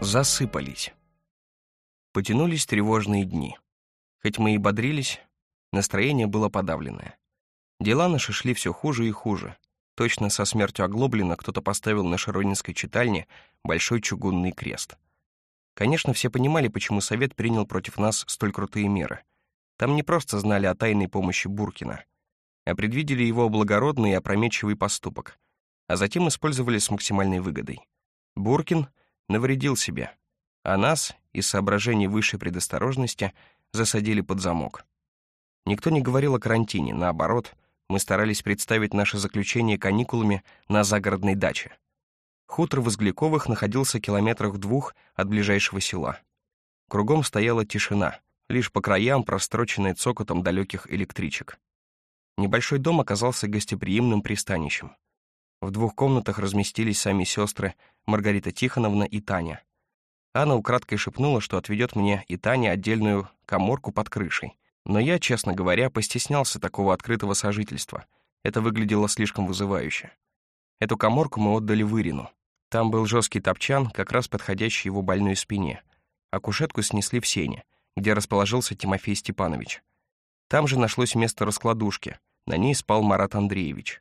Засыпались. Потянулись тревожные дни. Хоть мы и бодрились, настроение было подавленное. Дела наши шли все хуже и хуже. Точно со смертью Оглоблина кто-то поставил на Широнинской читальне большой чугунный крест. Конечно, все понимали, почему Совет принял против нас столь крутые меры. Там не просто знали о тайной помощи Буркина, а предвидели его благородный и опрометчивый поступок, а затем использовали с максимальной выгодой. Буркин навредил себе, а нас, из соображений высшей предосторожности, засадили под замок. Никто не говорил о карантине, наоборот, мы старались представить наше заключение каникулами на загородной даче. Хутор Возгляковых находился километрах двух от ближайшего села. Кругом стояла тишина, лишь по краям простроченная цокотом далеких электричек. Небольшой дом оказался гостеприимным пристанищем. В двух комнатах разместились сами сестры Маргарита Тихоновна и Таня. Анна украдкой шепнула, что отведет мне и Тане отдельную коморку под крышей. Но я, честно говоря, постеснялся такого открытого сожительства. Это выглядело слишком вызывающе. Эту коморку мы отдали Вырину. Там был жесткий топчан, как раз подходящий его больной спине, а кушетку снесли в сене, где расположился Тимофей Степанович. Там же нашлось место раскладушки, на ней спал Марат Андреевич.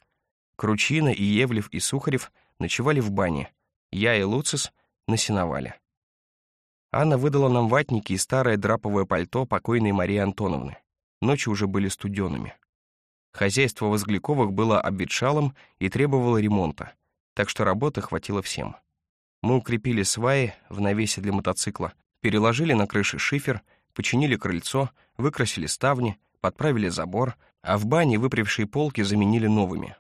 Кручина и Евлев и Сухарев ночевали в бане, я и Луцис на сеновале. Анна выдала нам ватники и старое драповое пальто покойной Марии Антоновны. Ночи уже были студеными. Хозяйство Возгляковых было обветшалым и требовало ремонта, так что работы хватило всем. Мы укрепили сваи в навесе для мотоцикла, переложили на крыше шифер, починили крыльцо, выкрасили ставни, подправили забор, а в бане выпревшие полки заменили новыми.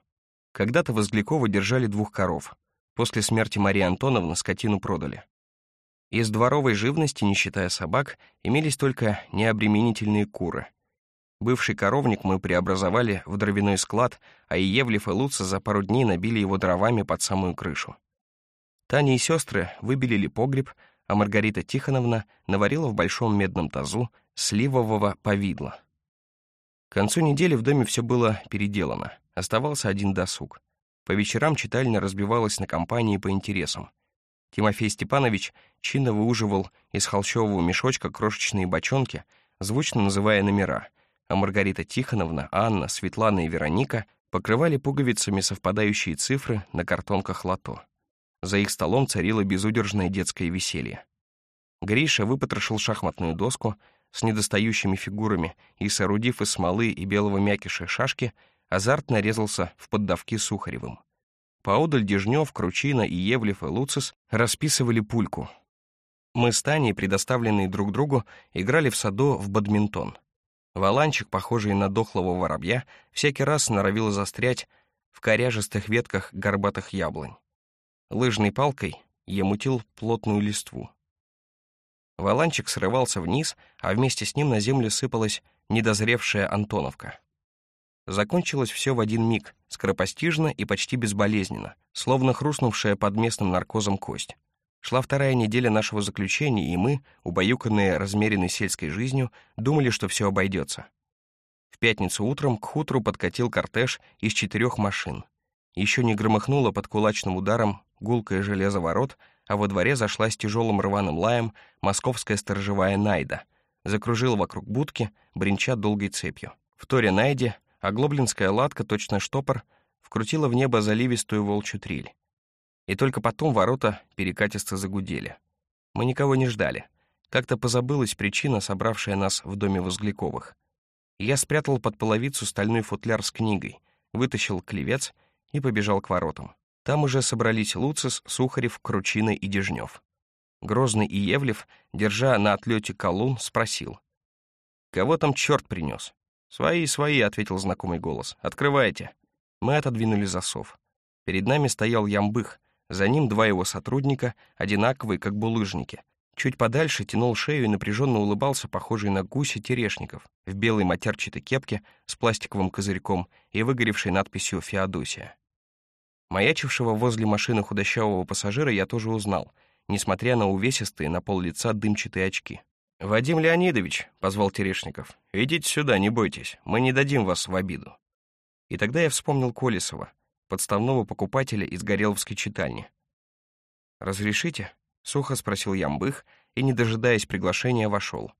Когда-то Возгляковы держали двух коров. После смерти Марии Антоновны скотину продали. Из дворовой живности, не считая собак, имелись только необременительные куры. Бывший коровник мы преобразовали в дровяной склад, а и Евлев и Луца за пару дней набили его дровами под самую крышу. Таня и сестры выбелили погреб, а Маргарита Тихоновна наварила в большом медном тазу сливового повидла. К концу недели в доме все было переделано, оставался один досуг. По вечерам читальня разбивалась на компании по интересам. Тимофей Степанович чинно выуживал из холщового мешочка крошечные бочонки, звучно называя номера, а Маргарита Тихоновна, Анна, Светлана и Вероника покрывали пуговицами совпадающие цифры на картонках лото. За их столом царило безудержное детское веселье. Гриша выпотрошил шахматную доску с недостающими фигурами и, соорудив из смолы и белого мякиша шашки, азартно резался в поддавки Сухаревым. Поодаль Дежнев, Кручина и Евлев и Луцис расписывали пульку. Мы с Таней, предоставленные друг другу, играли в саду в бадминтон. Валанчик, похожий на дохлого воробья, всякий раз норовил застрять в коряжестых ветках горбатых яблонь. Лыжной палкой я мутил плотную листву. Валанчик срывался вниз, а вместе с ним на землю сыпалась недозревшая Антоновка. Закончилось все в один миг, скоропостижно и почти безболезненно, словно хрустнувшая под местным наркозом кость. Шла вторая неделя нашего заключения, и мы, убаюканные размеренной сельской жизнью, думали, что все обойдется. В пятницу утром к хутору подкатил кортеж из четырех машин. Еще не громыхнуло под кулачным ударом гулкое железо ворот, а во дворе зашла с тяжелым рваным лаем московская сторожевая Найда, закружила вокруг будки, бренча долгой цепью. В торе Найде а глоблинская латка, точно штопор, вкрутила в небо заливистую волчью триль. И только потом ворота перекатисто загудели. Мы никого не ждали. Как-то позабылась причина, собравшая нас в доме Возгляковых. Я спрятал под половицу стальной футляр с книгой, вытащил клевец и побежал к воротам. Там уже собрались Луцис, Сухарев, Кручина и Дежнев. Грозный и Евлев, держа на отлете колун, спросил. «Кого там черт принес?» «Свои, свои», — ответил знакомый голос. «Открывайте». Мы отодвинули засов. Перед нами стоял ямбых, за ним два его сотрудника, одинаковые, как булыжники. Чуть подальше тянул шею и напряженно улыбался, похожий на гуся Терешников, в белой матерчатой кепке с пластиковым козырьком и выгоревшей надписью «Феодосия». Маячившего возле машины худощавого пассажира я тоже узнал, несмотря на увесистые на пол лица дымчатые очки. «Вадим Леонидович», — позвал Терешников, — «идите сюда, не бойтесь, мы не дадим вас в обиду». И тогда я вспомнил Колесова, подставного покупателя из Гореловской читальни. «Разрешите?» Сухо спросил Ямбых и, не дожидаясь приглашения, вошел.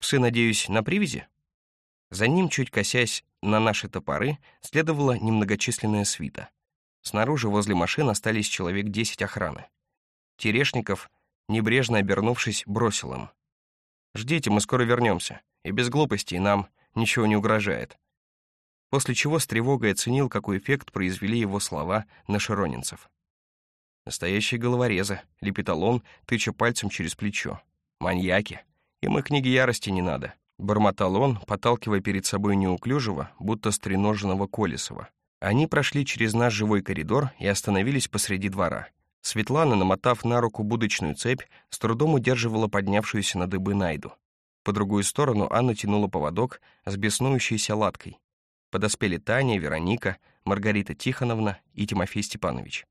«Псы, надеюсь, на привязи?» За ним, чуть косясь на наши топоры, следовала немногочисленная свита. Снаружи возле машин остались человек десять охраны. Терешников, небрежно обернувшись, бросил им. «Ждите, мы скоро вернемся, и без глупостей нам ничего не угрожает». После чего с тревогой оценил, какой эффект произвели его слова на широнинцев. «Настоящие головорезы», — лепетал он, тыча пальцем через плечо. «Маньяки. Им и книги ярости не надо». Бормотал он, подталкивая перед собой неуклюжего, будто стреноженного Колесова. Они прошли через наш живой коридор и остановились посреди двора. Светлана, намотав на руку будочную цепь, с трудом удерживала поднявшуюся на дыбы Найду. По другую сторону Анна тянула поводок с беснующейся латкой. Подоспели Таня, Вероника, Маргарита Тихоновна и Тимофей Степанович.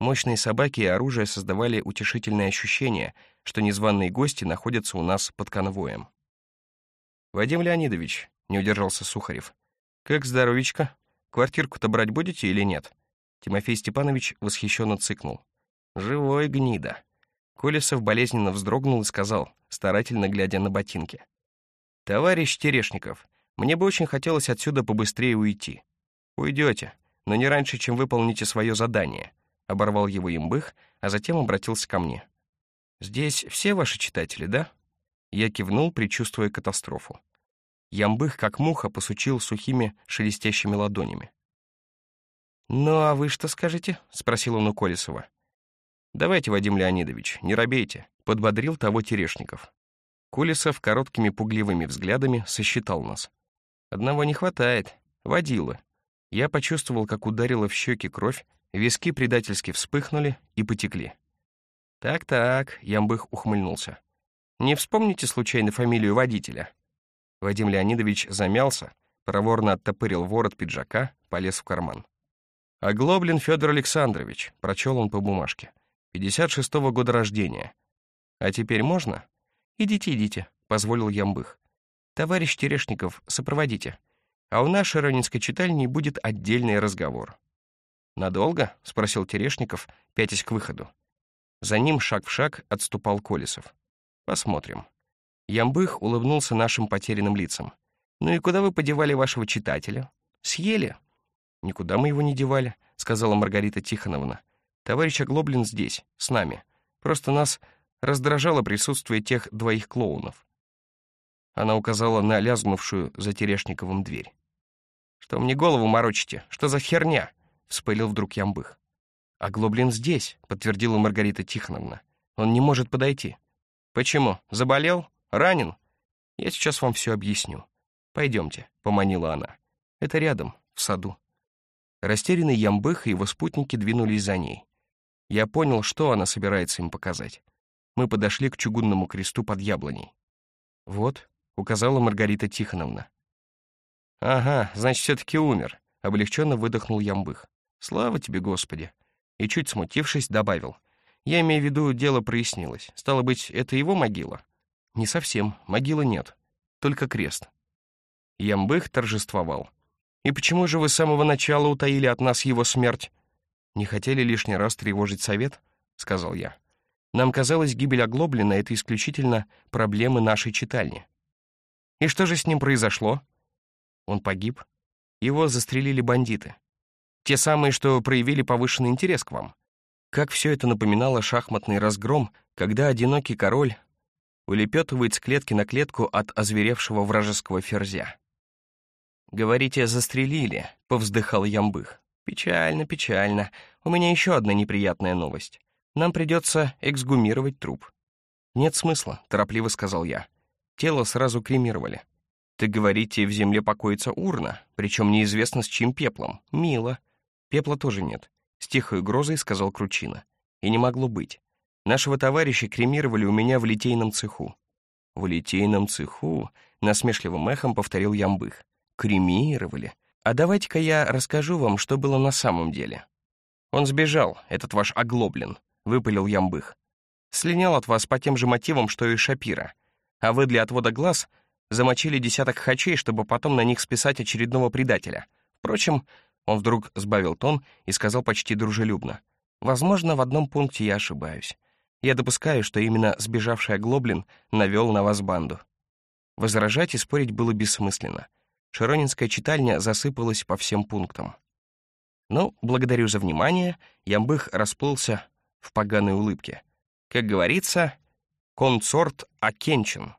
Мощные собаки и оружие создавали утешительное ощущение, что незваные гости находятся у нас под конвоем. «Вадим Леонидович», — не удержался Сухарев, — «как здоровичка? Квартирку-то брать будете или нет?» Тимофей Степанович восхищенно цыкнул. «Живой гнида». Колесов болезненно вздрогнул и сказал, старательно глядя на ботинки. «Товарищ Терешников, мне бы очень хотелось отсюда побыстрее уйти. Уйдете, но не раньше, чем выполните свое задание оборвал его имбых, а затем обратился ко мне. «Здесь все ваши читатели, да?» Я кивнул, предчувствуя катастрофу. Ямбых, как муха, посучил сухими шелестящими ладонями. «Ну, а вы что скажете?» — спросил он у Колесова. «Давайте, Вадим Леонидович, не робейте», — подбодрил того Терешников. Колесов короткими пугливыми взглядами сосчитал нас. «Одного не хватает. Водила». Я почувствовал, как ударила в щеки кровь, Виски предательски вспыхнули и потекли. «Так-так», — Ямбых ухмыльнулся. «Не вспомните случайно фамилию водителя?» Вадим Леонидович замялся, проворно оттопырил ворот пиджака, полез в карман. «Оглоблин Федор Александрович», — прочел он по бумажке. «56 -го года рождения. А теперь можно?» «Идите, идите», — позволил Ямбых. «Товарищ Терешников, сопроводите. А у нашей ранинской читальни будет отдельный разговор». «Надолго?» — спросил Терешников, пятясь к выходу. За ним шаг в шаг отступал Колесов. «Посмотрим». Ямбых улыбнулся нашим потерянным лицам. «Ну и куда вы подевали вашего читателя? Съели?» «Никуда мы его не девали», — сказала Маргарита Тихоновна. «Товарищ Оглоблин здесь, с нами. Просто нас раздражало присутствие тех двоих клоунов». Она указала на лязгнувшую за Терешниковым дверь. «Что мне голову морочите? Что за херня?» вспылил вдруг Ямбых. «А Глоблин здесь», — подтвердила Маргарита Тихоновна. «Он не может подойти». «Почему? Заболел? Ранен?» «Я сейчас вам все объясню. Пойдемте», — поманила она. «Это рядом, в саду». Растерянный Ямбых и его спутники двинулись за ней. Я понял, что она собирается им показать. Мы подошли к чугунному кресту под яблоней. «Вот», — указала Маргарита Тихоновна. «Ага, значит, все-таки умер», — облегченно выдохнул Ямбых. «Слава тебе, Господи!» И чуть смутившись, добавил. «Я имею в виду, дело прояснилось. Стало быть, это его могила?» «Не совсем. Могилы нет. Только крест». Ямбых торжествовал. «И почему же вы с самого начала утаили от нас его смерть?» «Не хотели лишний раз тревожить совет?» — сказал я. «Нам казалось, гибель Оглоблина — это исключительно проблемы нашей читальни». «И что же с ним произошло?» Он погиб. Его застрелили бандиты. Те самые, что проявили повышенный интерес к вам. Как все это напоминало шахматный разгром, когда одинокий король улепетывает с клетки на клетку от озверевшего вражеского ферзя. «Говорите, застрелили», — повздыхал Ямбых. «Печально, печально. У меня еще одна неприятная новость. Нам придется эксгумировать труп». «Нет смысла», — торопливо сказал я. Тело сразу кремировали. «Ты говорите, в земле покоится урна, причем неизвестно с чьим пеплом. Мило. Пепла тоже нет. С тихой угрозой сказал Кручина. И не могло быть. Нашего товарища кремировали у меня в литейном цеху. В литейном цеху, насмешливым эхом повторил Ямбых. Кремировали. А давайте-ка я расскажу вам, что было на самом деле. Он сбежал, этот ваш оглоблен, выпалил Ямбых. Слинял от вас по тем же мотивам, что и Шапира. А вы для отвода глаз замочили десяток хачей, чтобы потом на них списать очередного предателя. Впрочем, он вдруг сбавил тон и сказал почти дружелюбно. «Возможно, в одном пункте я ошибаюсь. Я допускаю, что именно сбежавший Оглоблин навел на вас банду. Возражать и спорить было бессмысленно. Широнинская читальня засыпалась по всем пунктам. Но, благодарю за внимание, Ямбых расплылся в поганой улыбке. Как говорится, консорт окенчен.